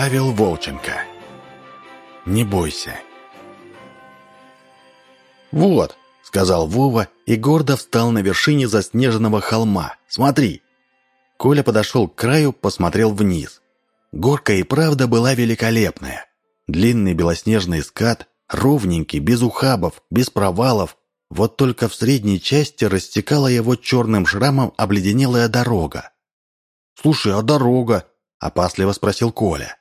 Павел Волченко. Не бойся. «Вот», — сказал Вова и гордо встал на вершине заснеженного холма. «Смотри». Коля подошел к краю, посмотрел вниз. Горка и правда была великолепная. Длинный белоснежный скат, ровненький, без ухабов, без провалов. Вот только в средней части растекала его черным шрамом обледенелая дорога. «Слушай, а дорога?» — опасливо спросил Коля.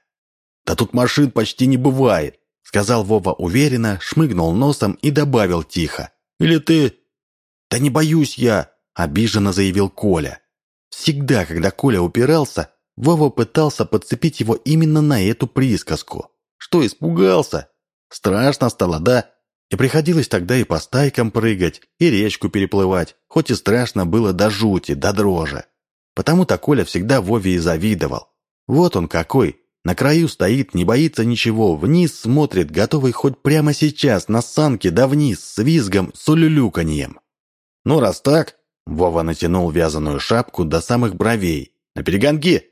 «Да тут машин почти не бывает», — сказал Вова уверенно, шмыгнул носом и добавил тихо. «Или ты...» «Да не боюсь я», — обиженно заявил Коля. Всегда, когда Коля упирался, Вова пытался подцепить его именно на эту присказку. Что, испугался? Страшно стало, да? И приходилось тогда и по стайкам прыгать, и речку переплывать, хоть и страшно было до жути, до дрожи. Потому-то Коля всегда Вове и завидовал. Вот он какой, на краю стоит, не боится ничего, вниз смотрит, готовый хоть прямо сейчас на санке да вниз, с визгом, с улюлюканьем. Ну, раз так, Вова натянул вязаную шапку до самых бровей. На перегонки!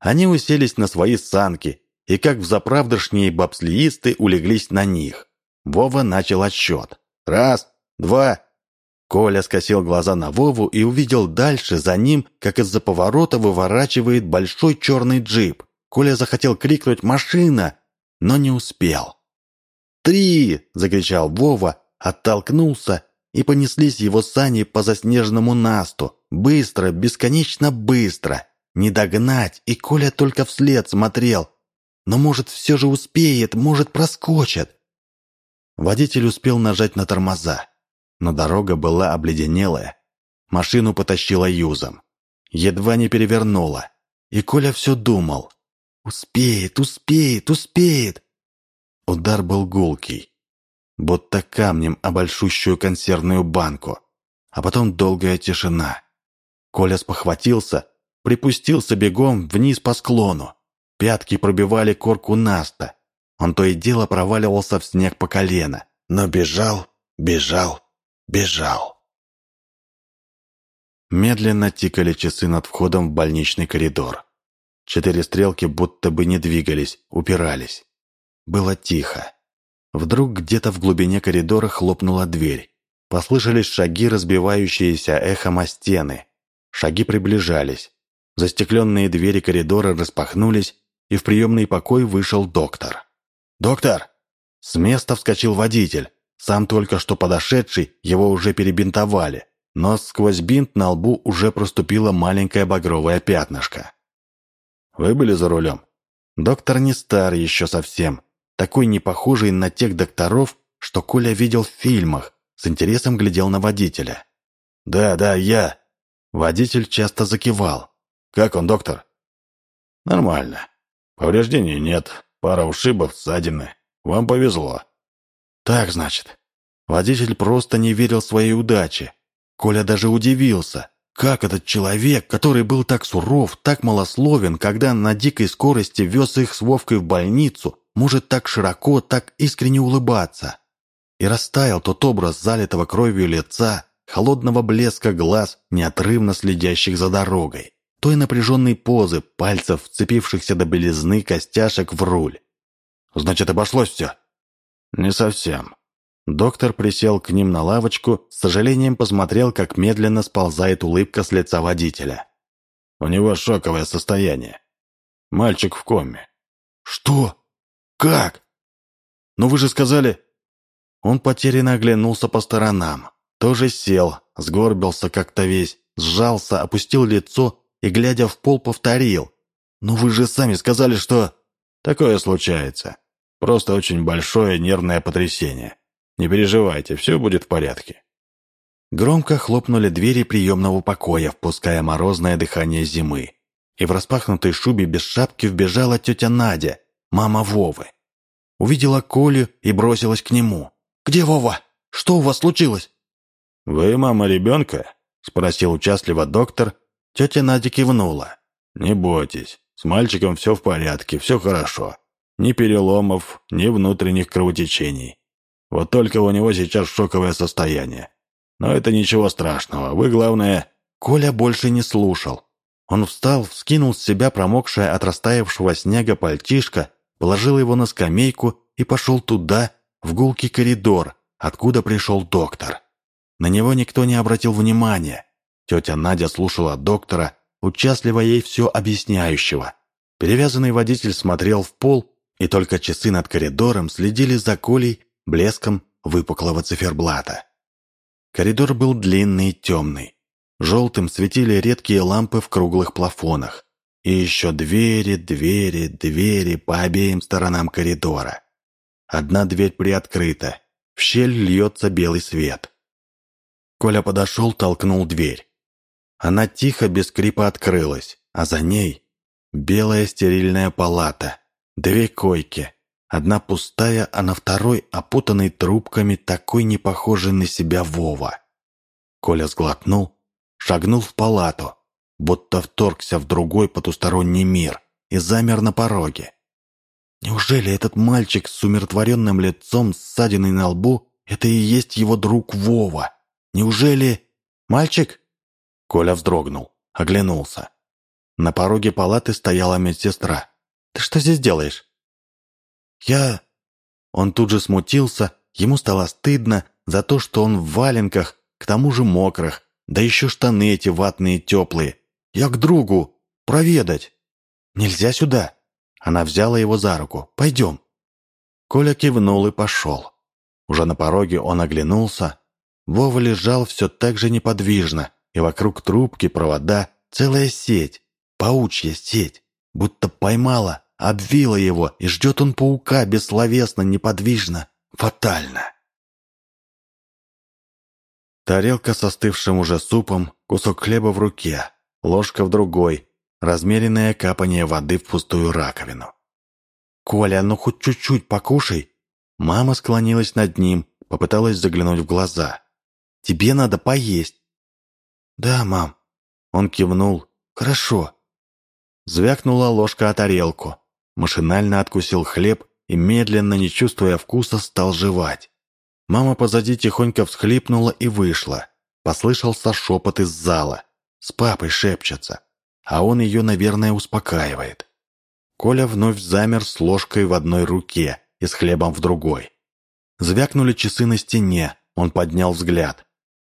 Они уселись на свои санки, и как в заправдошние бобслеисты улеглись на них. Вова начал отсчет. Раз, два. Коля скосил глаза на Вову и увидел дальше, за ним, как из-за поворота выворачивает большой черный джип. Коля захотел крикнуть «Машина!», но не успел. «Три!» — закричал Вова, оттолкнулся, и понеслись его сани по заснеженному насту. Быстро, бесконечно быстро. Не догнать, и Коля только вслед смотрел, но, может, все же успеет, может, проскочит. Водитель успел нажать на тормоза, но дорога была обледенелая. Машину потащила юзом. Едва не перевернула. И Коля все думал. «Успеет, успеет, успеет!» Удар был гулкий, будто камнем о большущую консервную банку. А потом долгая тишина. Коля спохватился, припустился бегом вниз по склону. Пятки пробивали корку наста. Он то и дело проваливался в снег по колено, но бежал, бежал, бежал. Медленно тикали часы над входом в больничный коридор. Четыре стрелки будто бы не двигались, упирались. Было тихо. Вдруг где-то в глубине коридора хлопнула дверь. Послышались шаги, разбивающиеся эхом о стены. Шаги приближались. Застекленные двери коридора распахнулись, и в приемный покой вышел доктор. «Доктор!» С места вскочил водитель. Сам только что подошедший, его уже перебинтовали, но сквозь бинт на лбу уже проступило маленькое багровое пятнышко. «Вы были за рулем?» Доктор не стар еще совсем, такой не похожий на тех докторов, что Коля видел в фильмах, с интересом глядел на водителя. «Да, да, я». Водитель часто закивал. «Как он, доктор?» «Нормально. Повреждений нет, пара ушибов, ссадины. Вам повезло». «Так, значит». Водитель просто не верил своей удаче. Коля даже удивился. Как этот человек, который был так суров, так малословен, когда на дикой скорости вез их с Вовкой в больницу, может так широко, так искренне улыбаться? И растаял тот образ залитого кровью лица, холодного блеска глаз, неотрывно следящих за дорогой той напряженной позы, пальцев, вцепившихся до белизны костяшек в руль. «Значит, обошлось все?» «Не совсем». Доктор присел к ним на лавочку, с сожалением посмотрел, как медленно сползает улыбка с лица водителя. «У него шоковое состояние. Мальчик в коме». «Что? Как? Ну вы же сказали...» Он потерянно оглянулся по сторонам. Тоже сел, сгорбился как-то весь, сжался, опустил лицо и, глядя в пол, повторил. «Ну вы же сами сказали, что...» «Такое случается. Просто очень большое нервное потрясение. Не переживайте, все будет в порядке». Громко хлопнули двери приемного покоя, впуская морозное дыхание зимы. И в распахнутой шубе без шапки вбежала тетя Надя, мама Вовы. Увидела Колю и бросилась к нему. «Где Вова? Что у вас случилось?» «Вы мама ребенка?» — спросил участливо доктор, Тетя Надя кивнула. «Не бойтесь, с мальчиком все в порядке, все хорошо. Ни переломов, ни внутренних кровотечений. Вот только у него сейчас шоковое состояние. Но это ничего страшного, вы, главное...» Коля больше не слушал. Он встал, вскинул с себя промокшее от растаявшего снега пальтишко, положил его на скамейку и пошел туда, в гулкий коридор, откуда пришел доктор. На него никто не обратил внимания. Тетя Надя слушала доктора, участливо ей все объясняющего. Перевязанный водитель смотрел в пол, и только часы над коридором следили за Колей блеском выпуклого циферблата. Коридор был длинный и темный. Желтым светили редкие лампы в круглых плафонах. И еще двери, двери, двери по обеим сторонам коридора. Одна дверь приоткрыта. В щель льется белый свет. Коля подошел, толкнул дверь. Она тихо, без скрипа открылась, а за ней белая стерильная палата, две койки, одна пустая, а на второй, опутанной трубками, такой не похожий на себя Вова. Коля сглотнул, шагнул в палату, будто вторгся в другой потусторонний мир и замер на пороге. Неужели этот мальчик с умиротворенным лицом, ссадиной на лбу, это и есть его друг Вова? Неужели... Мальчик? Коля вздрогнул, оглянулся. На пороге палаты стояла медсестра. «Ты что здесь делаешь?» «Я...» Он тут же смутился, ему стало стыдно за то, что он в валенках, к тому же мокрых, да еще штаны эти ватные теплые. «Я к другу! Проведать!» «Нельзя сюда!» Она взяла его за руку. «Пойдем!» Коля кивнул и пошел. Уже на пороге он оглянулся. Вова лежал все так же неподвижно, и вокруг трубки провода целая сеть, паучья сеть, будто поймала, обвила его, и ждет он паука бессловесно, неподвижно, фатально. Тарелка с остывшим уже супом, кусок хлеба в руке, ложка в другой, размеренное капание воды в пустую раковину. «Коля, ну хоть чуть-чуть покушай!» Мама склонилась над ним, попыталась заглянуть в глаза. «Тебе надо поесть!» «Да, мам». Он кивнул. «Хорошо». Звякнула ложка о тарелку. Машинально откусил хлеб и, медленно, не чувствуя вкуса, стал жевать. Мама позади тихонько всхлипнула и вышла. Послышался шепот из зала. С папой шепчется. А он ее, наверное, успокаивает. Коля вновь замер с ложкой в одной руке и с хлебом в другой. Звякнули часы на стене. Он поднял взгляд.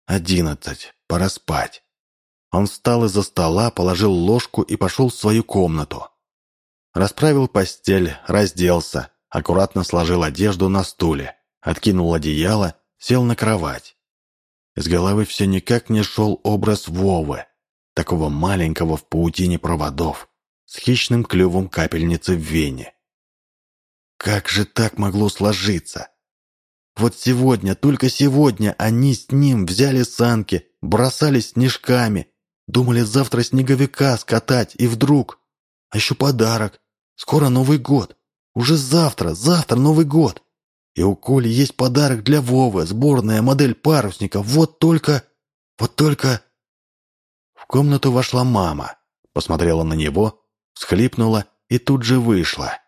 «Одиннадцать. Пора спать». Он встал из-за стола, положил ложку и пошел в свою комнату. Расправил постель, разделся, аккуратно сложил одежду на стуле, откинул одеяло, сел на кровать. Из головы все никак не шел образ Вовы, такого маленького в паутине проводов, с хищным клювом капельницы в вене. Как же так могло сложиться? Вот сегодня, только сегодня они с ним взяли санки, бросались снежками, думали завтра снеговика скатать, и вдруг... А еще подарок. Скоро Новый год. Уже завтра, завтра Новый год. И у Коли есть подарок для Вовы, сборная модель парусника. Вот только... Вот только... В комнату вошла мама, посмотрела на него, всхлипнула и тут же вышла.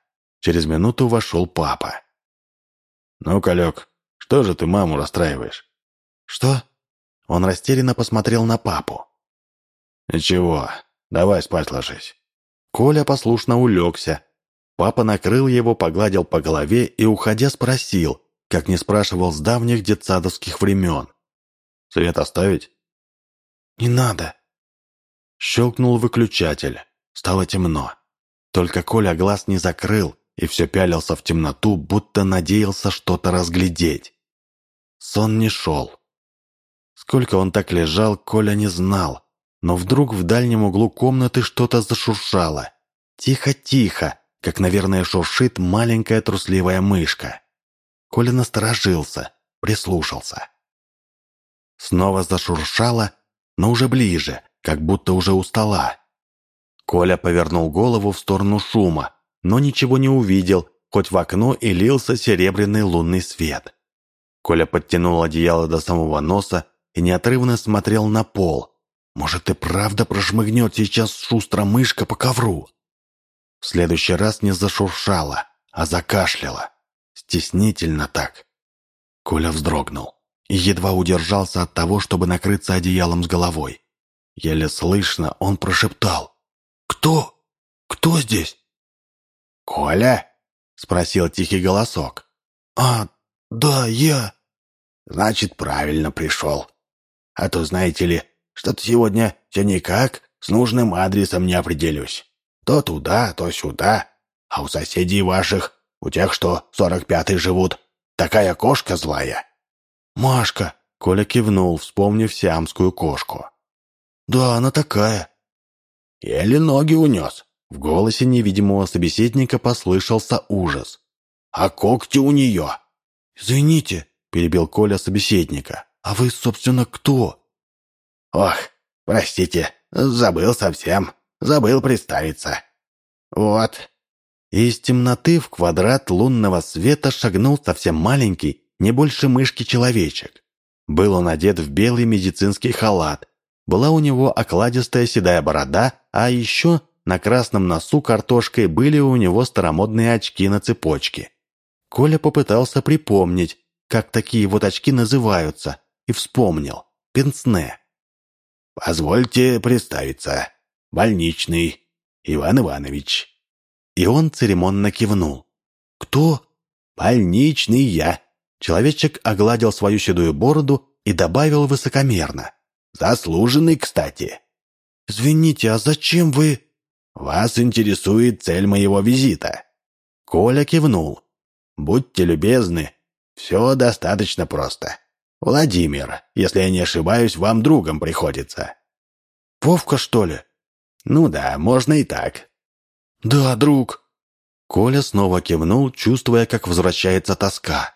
Через минуту вошел папа. «Ну, Калек, что же ты маму расстраиваешь?» «Что?» Он растерянно посмотрел на папу. «Ничего, давай спать ложись». Коля послушно улегся. Папа накрыл его, погладил по голове и, уходя, спросил, как не спрашивал с давних детсадовских времен. «Свет оставить?» «Не надо». Щелкнул выключатель. Стало темно. Только Коля глаз не закрыл и все пялился в темноту, будто надеялся что-то разглядеть. Сон не шел. Сколько он так лежал, Коля не знал. Но вдруг в дальнем углу комнаты что-то зашуршало. Тихо-тихо, как, наверное, шуршит маленькая трусливая мышка. Коля насторожился, прислушался. Снова зашуршало, но уже ближе, как будто уже у стола. Коля повернул голову в сторону шума, но ничего не увидел, хоть в окно и лился серебряный лунный свет. Коля подтянул одеяло до самого носа и неотрывно смотрел на пол. Может, и правда прошмыгнет сейчас шустро мышка по ковру? В следующий раз не зашуршала, а закашляла. Стеснительно так. Коля вздрогнул и едва удержался от того, чтобы накрыться одеялом с головой. Еле слышно он прошептал. «Кто? Кто здесь?» «Коля?» — спросил тихий голосок. «А, да, я...» «Значит, правильно пришел. А то, знаете ли, что-то сегодня все никак с нужным адресом не определюсь. То туда, то сюда. А у соседей ваших, у тех, что сорок пятый живут, такая кошка злая». «Машка!» — Коля кивнул, вспомнив сиамскую кошку. «Да, она такая». «Еле ноги унес». В голосе невидимого собеседника послышался ужас. «А когти у нее?» «Извините», — перебил Коля собеседника. «А вы, собственно, кто?» «Ох, простите, забыл совсем. Забыл представиться. Вот». Из темноты в квадрат лунного света шагнул совсем маленький, не больше мышки человечек. Был он одет в белый медицинский халат. Была у него окладистая седая борода, а еще на красном носу картошкой были у него старомодные очки на цепочке. Коля попытался припомнить, как такие вот очки называются, и вспомнил. Пенсне. «Позвольте представиться. Больничный. Иван Иванович». И он церемонно кивнул. «Кто?» «Больничный я». Человечек огладил свою седую бороду и добавил высокомерно. «Заслуженный, кстати». «Извините, а зачем вы...» «Вас интересует цель моего визита». Коля кивнул. «Будьте любезны, все достаточно просто. Владимир, если я не ошибаюсь, вам другом приходится». «Вовка, что ли?» «Ну да, можно и так». «Да, друг». Коля снова кивнул, чувствуя, как возвращается тоска.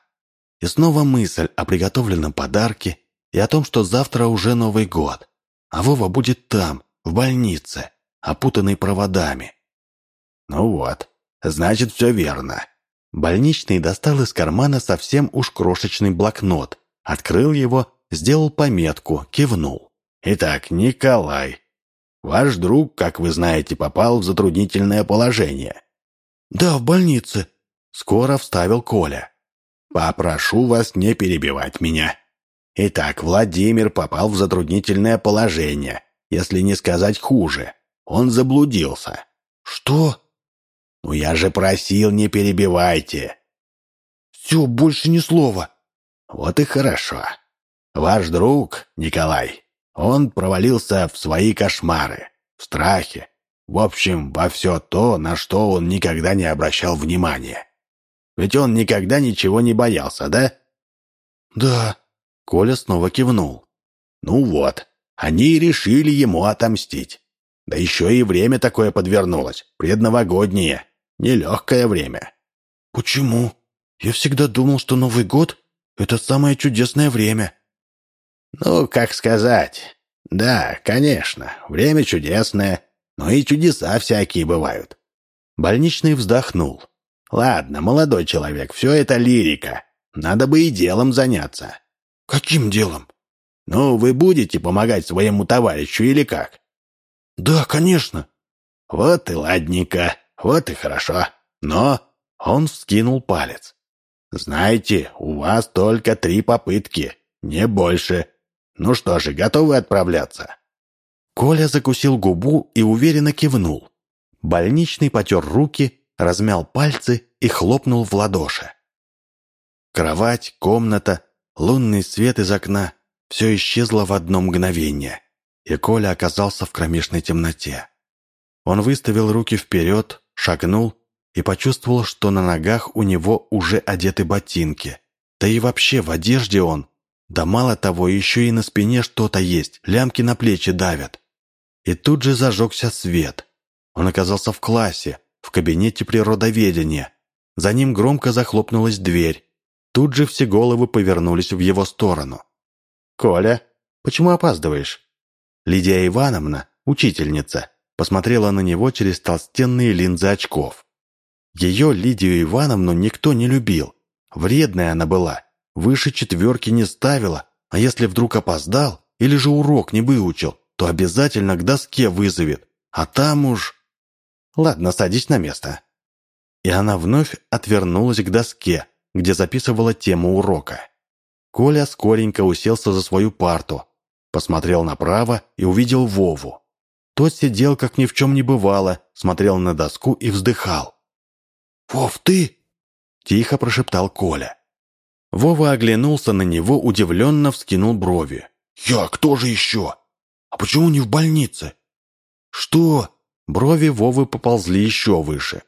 И снова мысль о приготовленном подарке и о том, что завтра уже Новый год, а Вова будет там, в больнице, опутанный проводами. «Ну вот, значит, все верно». Больничный достал из кармана совсем уж крошечный блокнот, открыл его, сделал пометку, кивнул. «Итак, Николай, ваш друг, как вы знаете, попал в затруднительное положение». «Да, в больнице», — скоро вставил Коля. Попрошу вас не перебивать меня. Итак, Владимир попал в затруднительное положение, если не сказать хуже. Он заблудился. Что? Ну я же просил, не перебивайте. Все, больше ни слова. Вот и хорошо. Ваш друг, Николай, он провалился в свои кошмары, в страхе, в общем, во все то, на что он никогда не обращал внимания. Ведь он никогда ничего не боялся, да?» «Да», — Коля снова кивнул. «Ну вот, они и решили ему отомстить. Да еще и время такое подвернулось, предновогоднее, нелегкое время». «Почему? Я всегда думал, что Новый год — это самое чудесное время». «Ну, как сказать. Да, конечно, время чудесное, но и чудеса всякие бывают». Больничный вздохнул. «Ладно, молодой человек, все это лирика. Надо бы и делом заняться». «Каким делом?» «Ну, вы будете помогать своему товарищу или как?» «Да, конечно». «Вот и ладненько, вот и хорошо. Но...» Он вскинул палец. «Знаете, у вас только три попытки, не больше. Ну что же, готовы отправляться?» Коля закусил губу и уверенно кивнул. Больничный потер руки, размял пальцы и хлопнул в ладоши. Кровать, комната, лунный свет из окна — все исчезло в одно мгновение, и Коля оказался в кромешной темноте. Он выставил руки вперед, шагнул и почувствовал, что на ногах у него уже одеты ботинки. Да и вообще в одежде он. Да мало того, еще и на спине что-то есть, лямки на плечи давят. И тут же зажегся свет. Он оказался в классе, в кабинете природоведения. За ним громко захлопнулась дверь. Тут же все головы повернулись в его сторону. «Коля, почему опаздываешь?» Лидия Ивановна, учительница, посмотрела на него через толстенные линзы очков. Ее, Лидию Ивановну, никто не любил. Вредная она была, выше четверки не ставила, а если вдруг опоздал или же урок не выучил, то обязательно к доске вызовет. А там уж... Ладно, садись на место». И она вновь отвернулась к доске, где записывала тему урока. Коля скоренько уселся за свою парту. посмотрел направо и увидел Вову. Тот сидел, как ни в чем не бывало, смотрел на доску и вздыхал. «Вов, ты?» — тихо прошептал Коля. Вова оглянулся на него, удивленно вскинул брови. «Я? Кто же еще? А почему не в больнице?» «Что?» Брови Вовы поползли еще выше.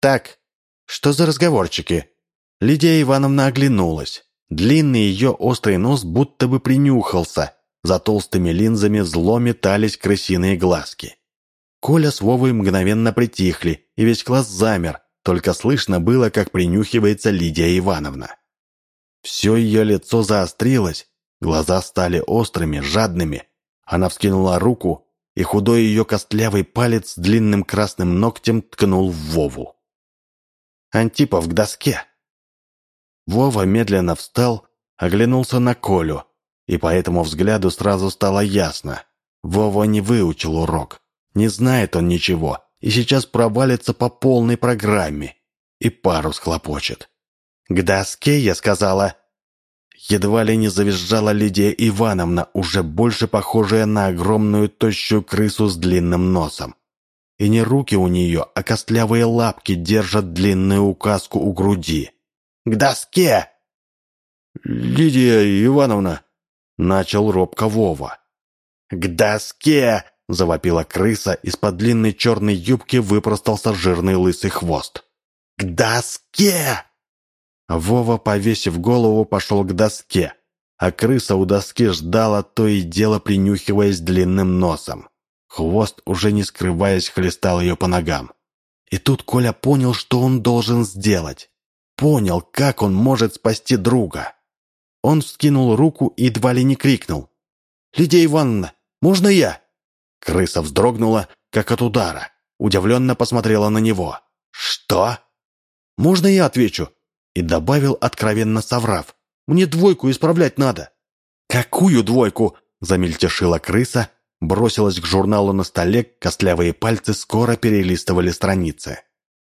«Так, что за разговорчики?» Лидия Ивановна оглянулась. Длинный ее острый нос будто бы принюхался. За толстыми линзами зло метались крысиные глазки. Коля с Вовой мгновенно притихли, и весь класс замер, только слышно было, как принюхивается Лидия Ивановна. Все ее лицо заострилось, глаза стали острыми, жадными. Она вскинула руку, и худой ее костлявый палец с длинным красным ногтем ткнул в Вову. «Антипов к доске!» Вова медленно встал, оглянулся на Колю, и по этому взгляду сразу стало ясно. Вова не выучил урок. Не знает он ничего, и сейчас провалится по полной программе. И пару схлопочет. «К доске, я сказала!» Едва ли не завизжала Лидия Ивановна, уже больше похожая на огромную тощую крысу с длинным носом. И не руки у нее, а костлявые лапки держат длинную указку у груди. «К доске!» «Лидия Ивановна!» Начал робко Вова. «К доске!» — завопила крыса, из-под длинной черной юбки выпростался жирный лысый хвост. «К доске!» Вова, повесив голову, пошел к доске, а крыса у доски ждала, то и дело принюхиваясь длинным носом. Хвост, уже не скрываясь, хлестал ее по ногам. И тут Коля понял, что он должен сделать. Понял, как он может спасти друга. Он вскинул руку и едва ли не крикнул. «Лидия Ивановна, можно я?» Крыса вздрогнула, как от удара. Удивленно посмотрела на него. «Что?» «Можно я отвечу?» И добавил, откровенно соврав. «Мне двойку исправлять надо». «Какую двойку?» Замельтешила крыса, бросилась к журналу на столе, костлявые пальцы скоро перелистывали страницы.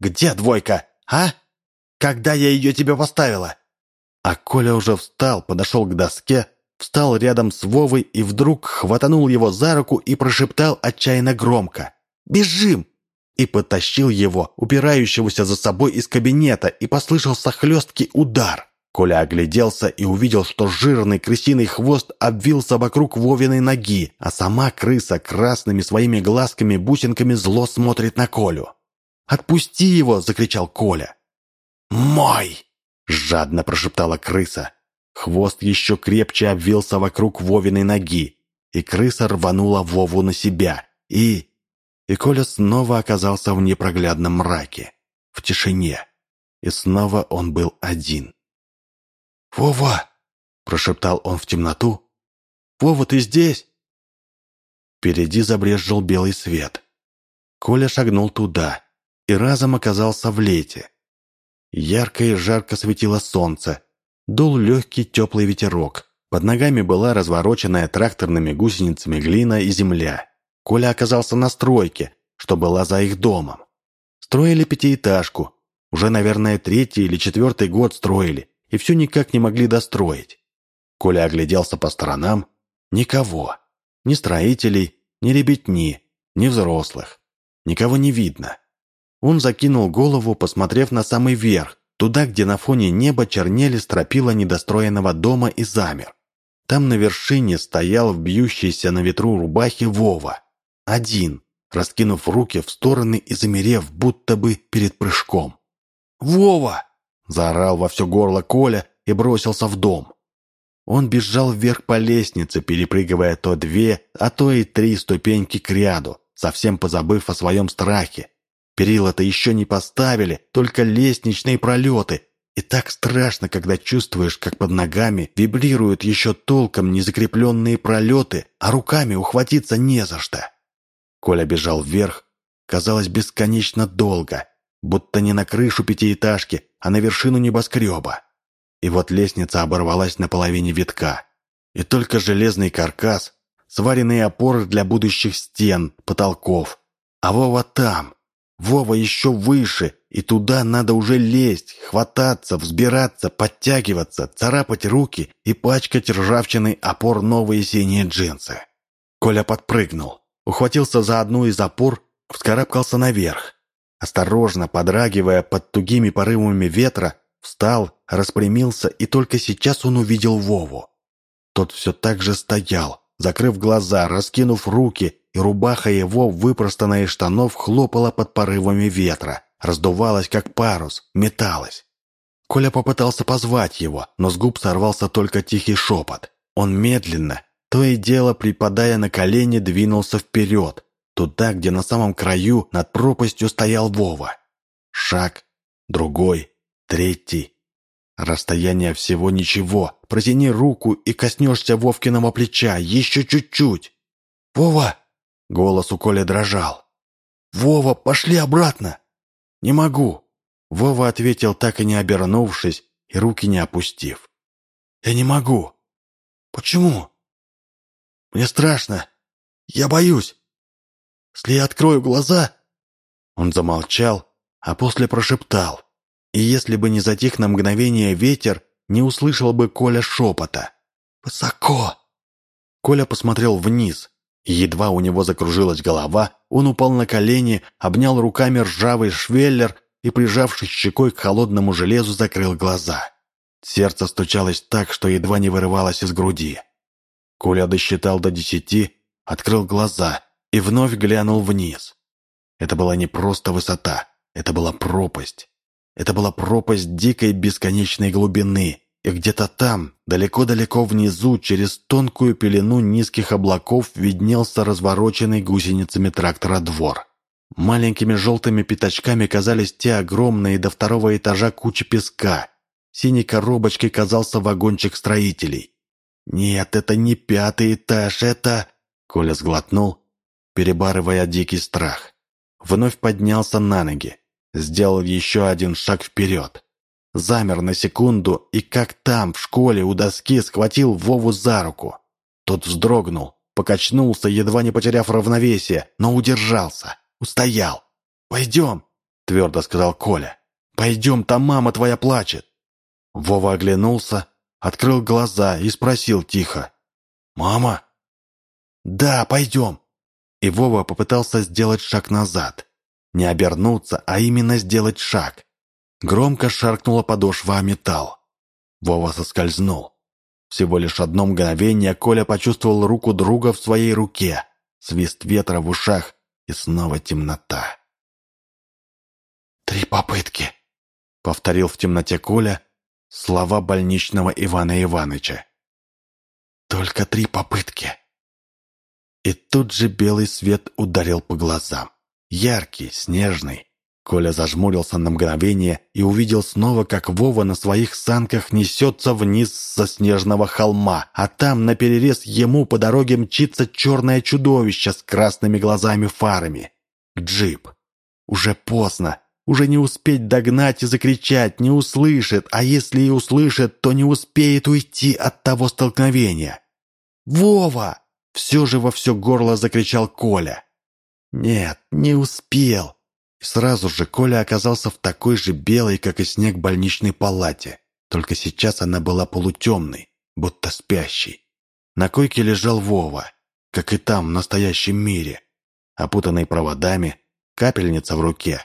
«Где двойка, а? Когда я ее тебе поставила?» А Коля уже встал, подошел к доске, встал рядом с Вовой и вдруг хватанул его за руку и прошептал отчаянно громко «Бежим!» и потащил его, упирающегося за собой из кабинета, и послышался хлесткий удар. Коля огляделся и увидел, что жирный крысиный хвост обвился вокруг Вовиной ноги, а сама крыса красными своими глазками-бусинками зло смотрит на Колю. «Отпусти его!» — закричал Коля. «Мой!» Жадно прошептала крыса. Хвост еще крепче обвился вокруг Вовиной ноги, и крыса рванула Вову на себя. И... И Коля снова оказался в непроглядном мраке, в тишине. И снова он был один. «Вова!» — прошептал он в темноту. «Вова, ты здесь?» Впереди забрезжил белый свет. Коля шагнул туда и разом оказался в лете. Ярко и жарко светило солнце. Дул легкий теплый ветерок. Под ногами была развороченная тракторными гусеницами глина и земля. Коля оказался на стройке, что была за их домом. Строили пятиэтажку. Уже, наверное, третий или четвертый год строили, и все никак не могли достроить. Коля огляделся по сторонам. Никого. Ни строителей, ни ребятни, ни взрослых. Никого не видно. Он закинул голову, посмотрев на самый верх, туда, где на фоне неба чернели стропила недостроенного дома и замер. Там на вершине стоял в бьющейся на ветру рубахе Вова. Один, раскинув руки в стороны и замерев, будто бы перед прыжком. «Вова!» – заорал во все горло Коля и бросился в дом. Он бежал вверх по лестнице, перепрыгивая то две, а то и три ступеньки к ряду, совсем позабыв о своем страхе, Перила-то еще не поставили, только лестничные пролеты. И так страшно, когда чувствуешь, как под ногами вибрируют еще толком незакрепленные пролеты, а руками ухватиться не за что. Коля бежал вверх, казалось бесконечно долго, будто не на крышу пятиэтажки, а на вершину небоскреба. И вот лестница оборвалась на половине витка. И только железный каркас, сваренные опоры для будущих стен, потолков. А Вова там, Вова еще выше, и туда надо уже лезть, хвататься, взбираться, подтягиваться, царапать руки и пачкать ржавчиной опор новые синие джинсы. Коля подпрыгнул, ухватился за одну из опор, вскарабкался наверх. Осторожно, подрагивая под тугими порывами ветра, встал, распрямился, и только сейчас он увидел Вову. Тот все так же стоял, закрыв глаза, раскинув руки, и рубаха его, выпростанная из штанов, хлопала под порывами ветра, раздувалась, как парус, металась. Коля попытался позвать его, но с губ сорвался только тихий шепот. Он медленно, то и дело, припадая на колени, двинулся вперед, туда, где на самом краю над пропастью стоял Вова. Шаг, другой, третий. Расстояние всего ничего. Протяни руку и коснешься Вовкиного плеча. Еще чуть-чуть. «Вова!» — голос у Коли дрожал. «Вова, пошли обратно!» «Не могу!» Вова ответил, так и не обернувшись и руки не опустив. «Я не могу!» «Почему?» «Мне страшно! Я боюсь! Если я открою глаза...» Он замолчал, а после прошептал. И если бы не затих на мгновение ветер, не услышал бы Коля шепота. «Высоко!» Коля посмотрел вниз, едва у него закружилась голова, он упал на колени, обнял руками ржавый швеллер и, прижавшись щекой к холодному железу, закрыл глаза. Сердце стучалось так, что едва не вырывалось из груди. Коля досчитал до десяти, открыл глаза и вновь глянул вниз. Это была не просто высота, это была пропасть. Это была пропасть дикой бесконечной глубины, и где-то там, далеко-далеко внизу, через тонкую пелену низких облаков виднелся развороченный гусеницами трактора двор. Маленькими желтыми пятачками казались те огромные до второго этажа кучи песка. Синей коробочкой казался вагончик строителей. «Нет, это не пятый этаж, это...» Коля сглотнул, перебарывая дикий страх. Вновь поднялся на ноги сделал еще один шаг вперед. Замер на секунду и как там, в школе, у доски схватил Вову за руку. Тот вздрогнул, покачнулся, едва не потеряв равновесие, но удержался, устоял. «Пойдем», — твердо сказал Коля. «Пойдем, там мама твоя плачет». Вова оглянулся, открыл глаза и спросил тихо. «Мама?» «Да, пойдем». И Вова попытался сделать шаг назад. Не обернуться, а именно сделать шаг. Громко шаркнула подошва о металл. Вова соскользнул. Всего лишь одно мгновение Коля почувствовал руку друга в своей руке. Свист ветра в ушах и снова темнота. «Три попытки», — повторил в темноте Коля слова больничного Ивана Иваныча. «Только три попытки». И тут же белый свет ударил по глазам. Яркий, снежный. Коля зажмурился на мгновение и увидел снова, как Вова на своих санках несется вниз со снежного холма, а там наперерез ему по дороге мчится черное чудовище с красными глазами-фарами. Джип. Уже поздно. Уже не успеть догнать и закричать, не услышит, а если и услышит, то не успеет уйти от того столкновения. «Вова!» — все же во все горло закричал Коля. Нет, не успел. Сразу же Коля оказался в такой же белой, как и снег, больничной палате. Только сейчас она была полутемной, будто спящей. На койке лежал Вова, как и там, в настоящем мире. Опутанный проводами, капельница в руке,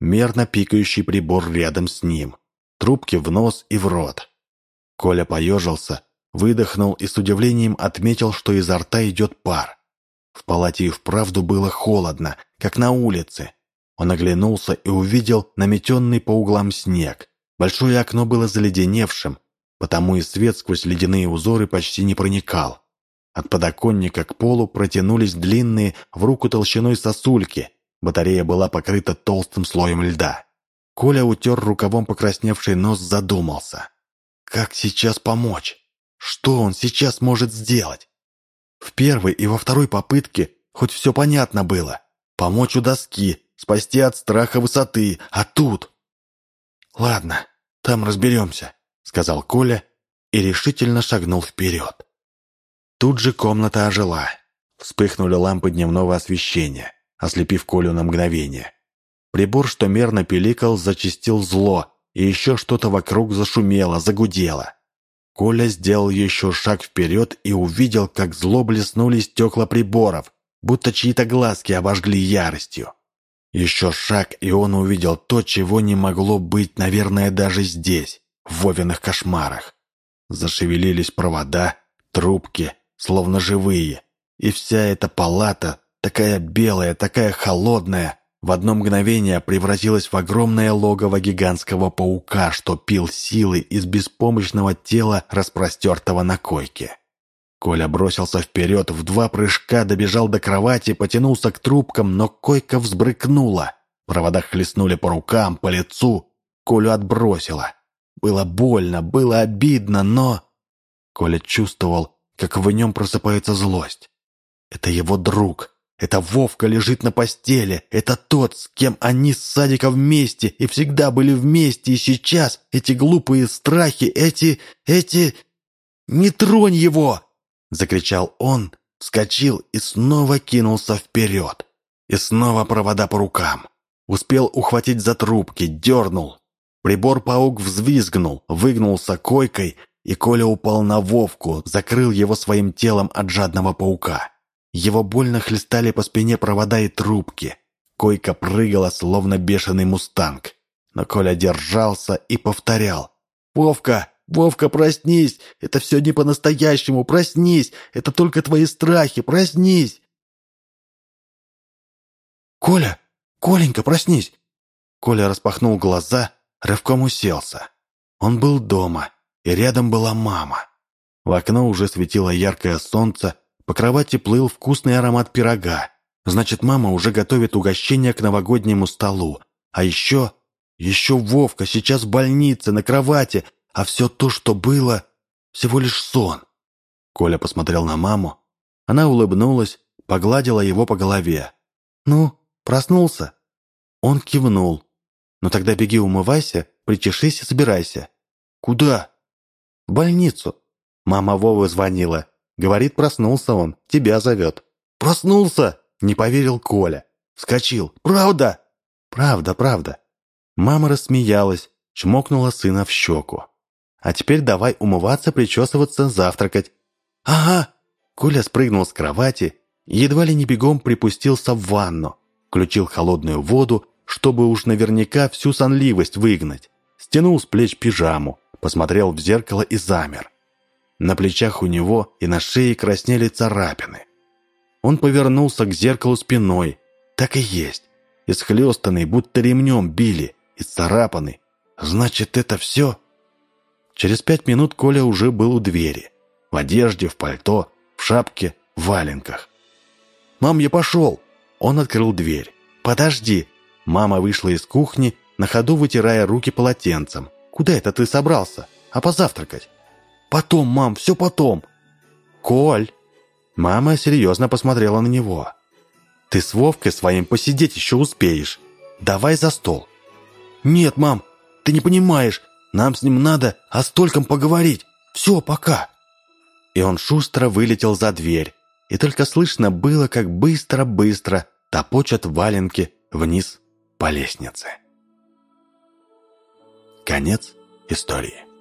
мерно пикающий прибор рядом с ним, трубки в нос и в рот. Коля поежился, выдохнул и с удивлением отметил, что изо рта идет пар. В палате и вправду было холодно, как на улице. Он оглянулся и увидел наметенный по углам снег. Большое окно было заледеневшим, потому и свет сквозь ледяные узоры почти не проникал. От подоконника к полу протянулись длинные в руку толщиной сосульки. Батарея была покрыта толстым слоем льда. Коля утер рукавом покрасневший нос, задумался. Как сейчас помочь? Что он сейчас может сделать? В первой и во второй попытке хоть все понятно было. Помочь у доски, спасти от страха высоты, а тут... «Ладно, там разберемся», — сказал Коля и решительно шагнул вперед. Тут же комната ожила. Вспыхнули лампы дневного освещения, ослепив Колю на мгновение. Прибор, что мерно пиликал, зачистил зло, и еще что-то вокруг зашумело, загудело. Коля сделал еще шаг вперед и увидел, как зло блеснули стекла приборов, будто чьи-то глазки обожгли яростью. Еще шаг, и он увидел то, чего не могло быть, наверное, даже здесь, в Вовиных кошмарах. Зашевелились провода, трубки, словно живые, и вся эта палата, такая белая, такая холодная, в одно мгновение превратилась в огромное логово гигантского паука, что пил силы из беспомощного тела, распростертого на койке. Коля бросился вперед, в два прыжка добежал до кровати, потянулся к трубкам, но койка взбрыкнула. Провода хлестнули по рукам, по лицу. Колю отбросило. Было больно, было обидно, но... Коля чувствовал, как в нем просыпается злость. Это его друг, это Вовка лежит на постели. Это тот, с кем они с садика вместе и всегда были вместе. И сейчас эти глупые страхи, эти... эти... «Не тронь его!» Закричал он, вскочил и снова кинулся вперед. И снова провода по рукам. Успел ухватить за трубки, дернул. Прибор-паук взвизгнул, выгнулся койкой, и Коля упал на Вовку, закрыл его своим телом от жадного паука. Его больно хлестали по спине провода и трубки. Койка прыгала, словно бешеный мустанг. Но Коля держался и повторял. «Вовка! Вовка, проснись! Это все не по-настоящему! Проснись! Это только твои страхи! Проснись!» «Коля! Коленька, проснись!» Коля распахнул глаза, рывком уселся. Он был дома, и рядом была мама. В окно уже светило яркое солнце, по кровати плыл вкусный аромат пирога. Значит, мама уже готовит угощение к новогоднему столу. А еще... Еще Вовка сейчас в больнице, на кровати, а все то, что было, всего лишь сон. Коля посмотрел на маму. Она улыбнулась, погладила его по голове. «Ну, проснулся?» Он кивнул. «Ну тогда беги умывайся, причешись и собирайся». «Куда?» «В больницу». Мама Вовы звонила. Говорит, проснулся он, тебя зовет. «Проснулся!» — не поверил Коля. Вскочил. «Правда?» «Правда, правда». Мама рассмеялась, чмокнула сына в щеку. «А теперь давай умываться, причесываться, завтракать». «Ага!» Коля спрыгнул с кровати едва ли не бегом припустился в ванну, включил холодную воду, чтобы уж наверняка всю сонливость выгнать, стянул с плеч пижаму, посмотрел в зеркало и замер. На плечах у него и на шее краснели царапины. Он повернулся к зеркалу спиной. Так и есть. Исхлестанный, будто ремнем били. Исцарапанный. Значит, это все? Через пять минут Коля уже был у двери. В одежде, в пальто, в шапке, в валенках. «Мам, я пошел!» Он открыл дверь. «Подожди!» Мама вышла из кухни, на ходу вытирая руки полотенцем. «Куда это ты собрался? А позавтракать?» «Потом, мам, все потом!» «Коль!» Мама серьезно посмотрела на него. «Ты с Вовкой своим посидеть еще успеешь. Давай за стол». «Нет, мам, ты не понимаешь. Нам с ним надо о стольком поговорить. Все, пока». И он шустро вылетел за дверь. И только слышно было, как быстро-быстро топочат валенки вниз по лестнице. Конец истории.